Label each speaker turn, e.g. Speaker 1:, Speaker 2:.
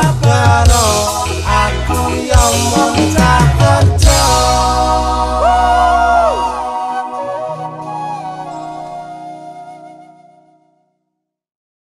Speaker 1: Papa.